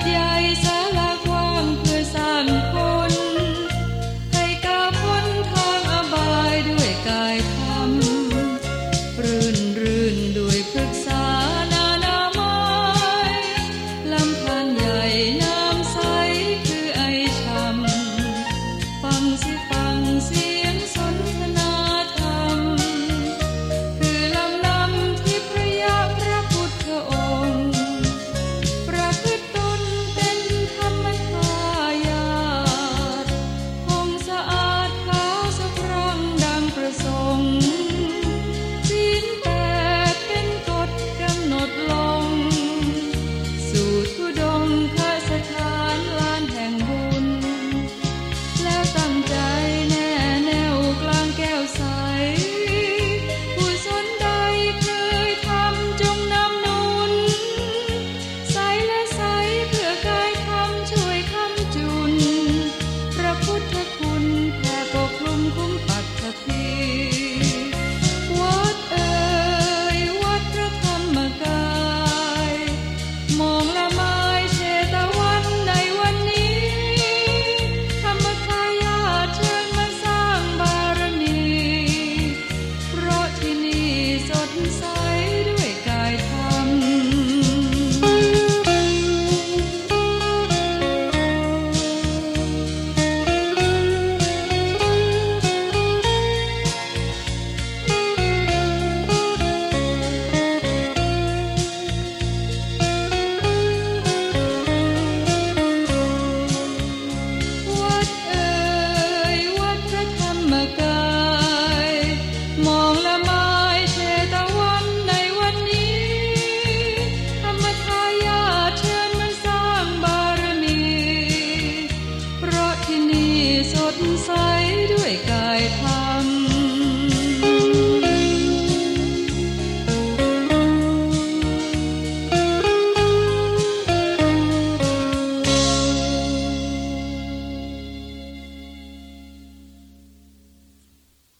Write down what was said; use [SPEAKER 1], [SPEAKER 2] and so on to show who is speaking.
[SPEAKER 1] dies.